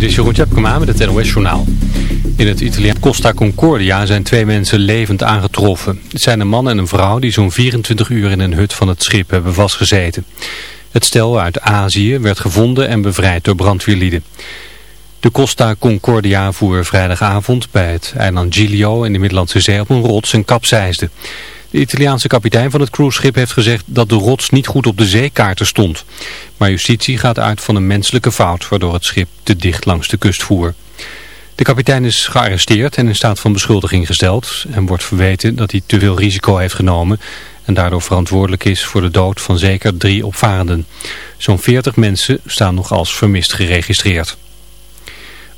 Dit is Jeroen Tjepkema met het NOS Journaal. In het Italiaan Costa Concordia zijn twee mensen levend aangetroffen. Het zijn een man en een vrouw die zo'n 24 uur in een hut van het schip hebben vastgezeten. Het stel uit Azië werd gevonden en bevrijd door brandweerlieden. De Costa Concordia voer vrijdagavond bij het eiland Giglio in de Middellandse Zee op een rots en kapseisde. De Italiaanse kapitein van het cruiseschip heeft gezegd dat de rots niet goed op de zeekaarten stond. Maar justitie gaat uit van een menselijke fout waardoor het schip te dicht langs de kust voer. De kapitein is gearresteerd en in staat van beschuldiging gesteld en wordt verweten dat hij te veel risico heeft genomen en daardoor verantwoordelijk is voor de dood van zeker drie opvarenden. Zo'n 40 mensen staan nog als vermist geregistreerd.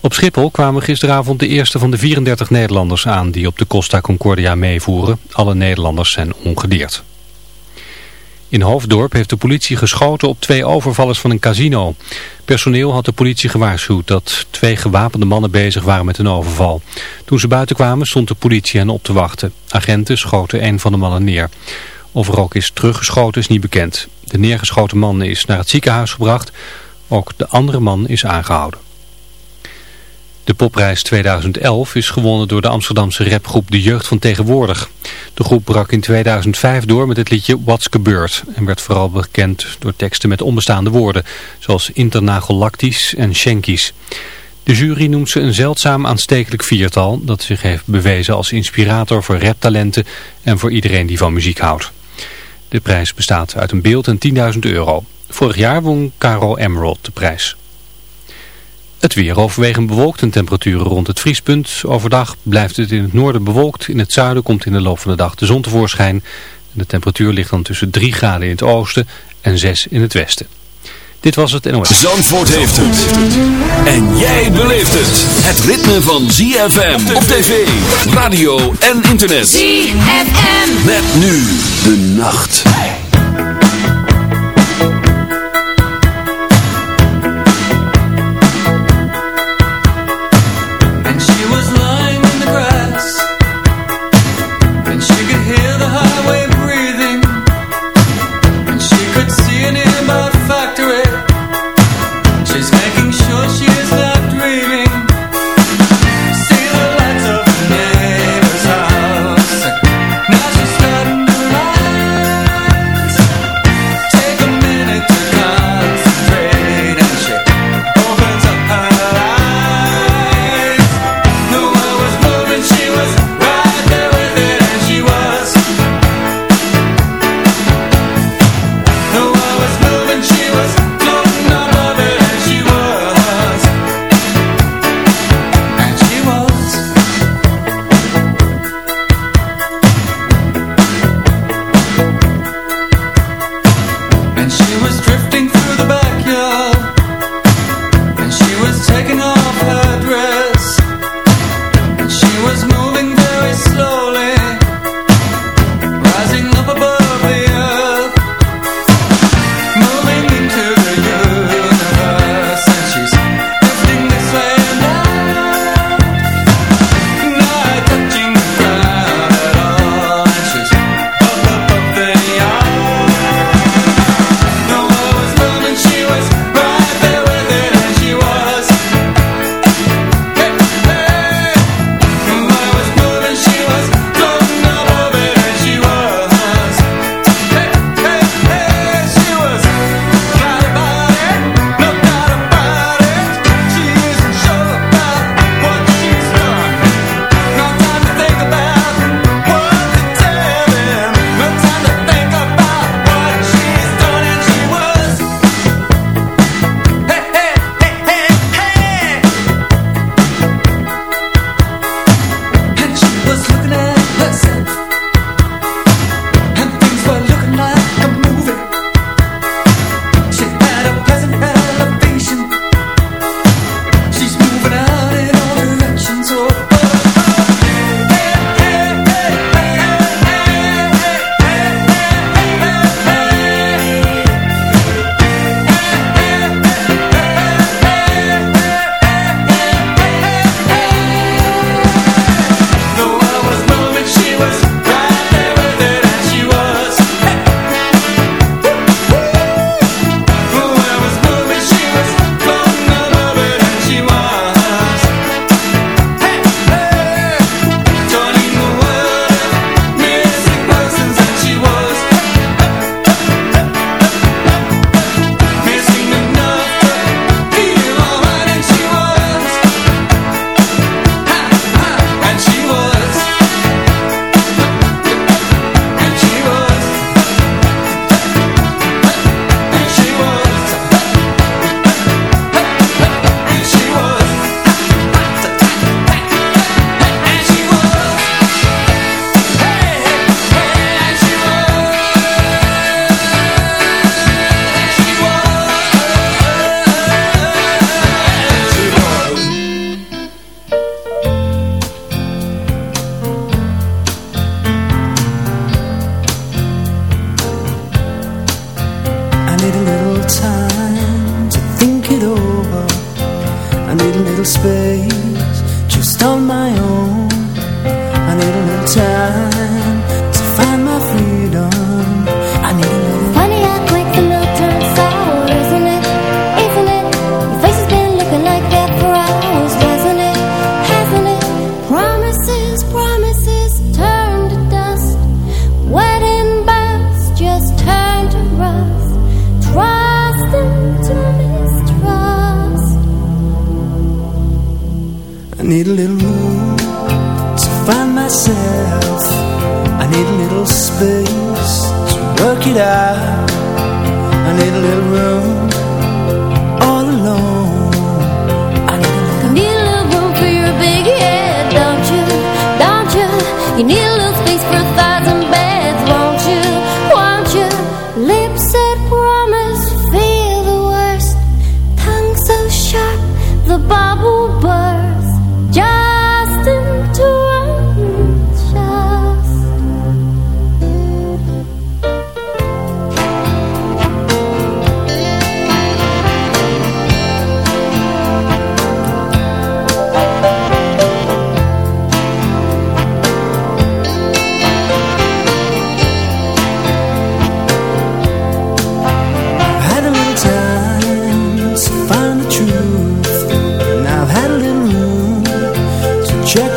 Op Schiphol kwamen gisteravond de eerste van de 34 Nederlanders aan die op de Costa Concordia meevoeren. Alle Nederlanders zijn ongedeerd. In Hoofddorp heeft de politie geschoten op twee overvallers van een casino. Personeel had de politie gewaarschuwd dat twee gewapende mannen bezig waren met een overval. Toen ze buiten kwamen stond de politie hen op te wachten. Agenten schoten een van de mannen neer. Of er ook is teruggeschoten is niet bekend. De neergeschoten man is naar het ziekenhuis gebracht. Ook de andere man is aangehouden. De popprijs 2011 is gewonnen door de Amsterdamse rapgroep De Jeugd van Tegenwoordig. De groep brak in 2005 door met het liedje What's Gebeurd en werd vooral bekend door teksten met onbestaande woorden, zoals internagolactisch en schenkies. De jury noemt ze een zeldzaam aanstekelijk viertal dat zich heeft bewezen als inspirator voor raptalenten en voor iedereen die van muziek houdt. De prijs bestaat uit een beeld en 10.000 euro. Vorig jaar won Caro Emerald de prijs. Het weer overwegend bewolkt en temperaturen rond het vriespunt. Overdag blijft het in het noorden bewolkt. In het zuiden komt in de loop van de dag de zon tevoorschijn. De temperatuur ligt dan tussen 3 graden in het oosten en 6 in het westen. Dit was het NOS. Zandvoort heeft het. En jij beleeft het. Het ritme van ZFM op tv, radio en internet. ZFM. Met nu de nacht.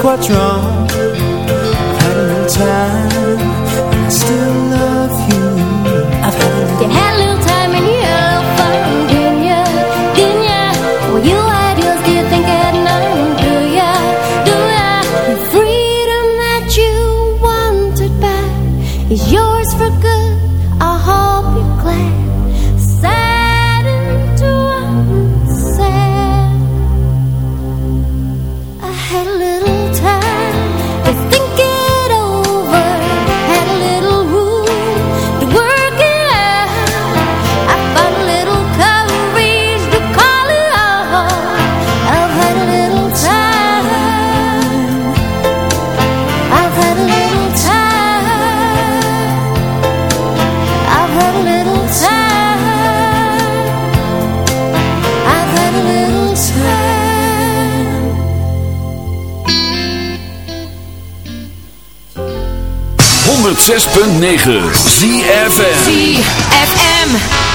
what's wrong. I've had enough time, and I still. 106.9 ZFM ZFM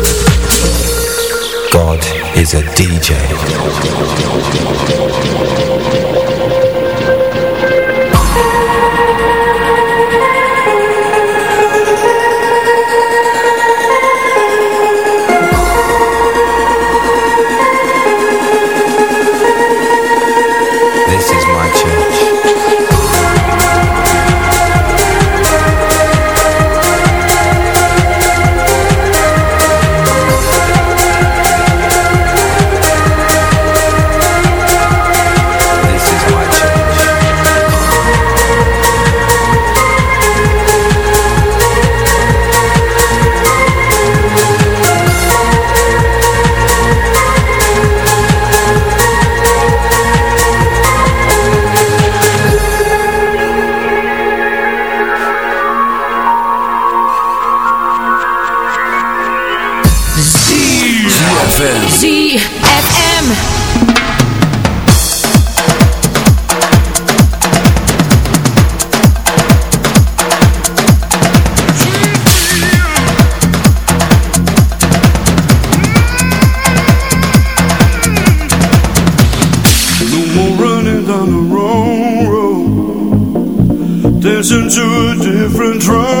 God is a DJ. Dancing to a different drum